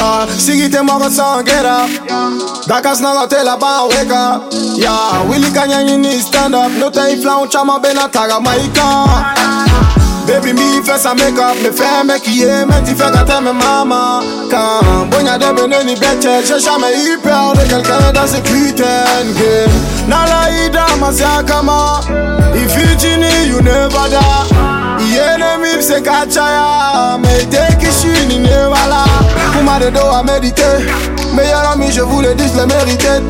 Ah, Sigite moko song, get up. Dakas na hotel about wake up. Yeah, Willie Kanya you need stand up. No time flown chama bena taga maika. Baby me first I make up, me fair make ye me ti fait gâter me mama. Quand bonya de bene ni bete, je jamais eu peur de quelqu'un dans ce putain game. Nala ida masiakama, if you you never die. Yenemi se kachaya, me take shini ne wala. Kuma de do a méditer, meilleur ami je vous le dis, je le méritais.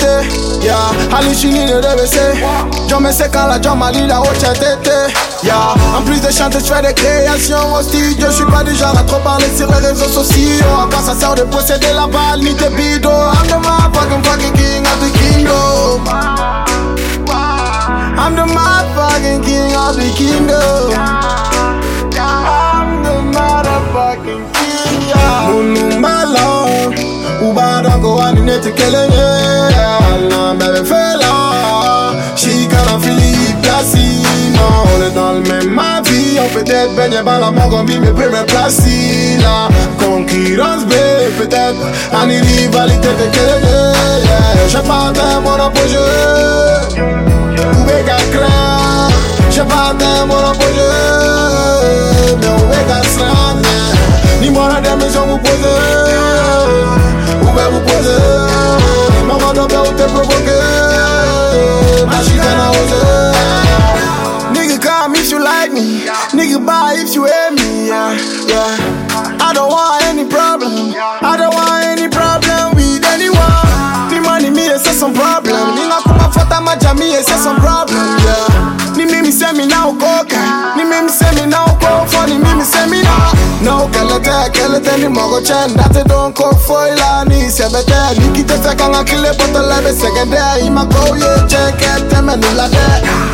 Yeah, halluciné de DBC, John me sais quand la m'a la haute tête. Yeah, en plus de chanter, je fais des créations au. Je suis pas du genre à trop parler sur les réseaux sociaux. À quoi ça sert de posséder la balle, ni tes bidons. I'm the fucking go ani nete kelenge. Na bebe fela, she plasi. Non, on est dans le même avis. On peut-être baigner par la mort comme il me peut me placer là. Concurrence B, peut-être. Ani rivalité de kelenge. Yeah, je partais mon apogée. Ube kakra, je partais me. Nigga if you hate me. Yeah, yeah. I don't want any problem. I don't want any problem with anyone. Ni money me it's some problem. Ni na kuma fata majami it's some problem. Yeah. Ni mimi say me now coca. Ni mimi say me now go funny. Mimi say me now. No kelete kelete ni mogo chen. Date don't go foila ni sebete. Ni kite se kanga kile poto lebe segende. Ima go ye cheke teme ni la de.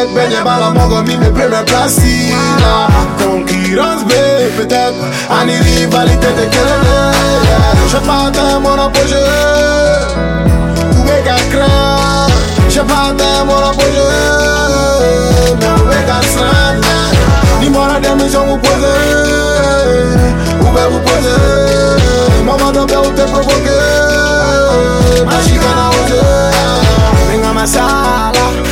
avis. On peut être baigné par la mort comme il me peut me placer. La concurrence B peut-être. Ani rivalité de kelenge. Je partais mon apogée. Ube kakra. Je partais mon apogée. Mais ube kasrane. Ni mora de maison vous poser. Ube vous poser. Maman doit bien te provoquer. Machika na ose. Venga masala.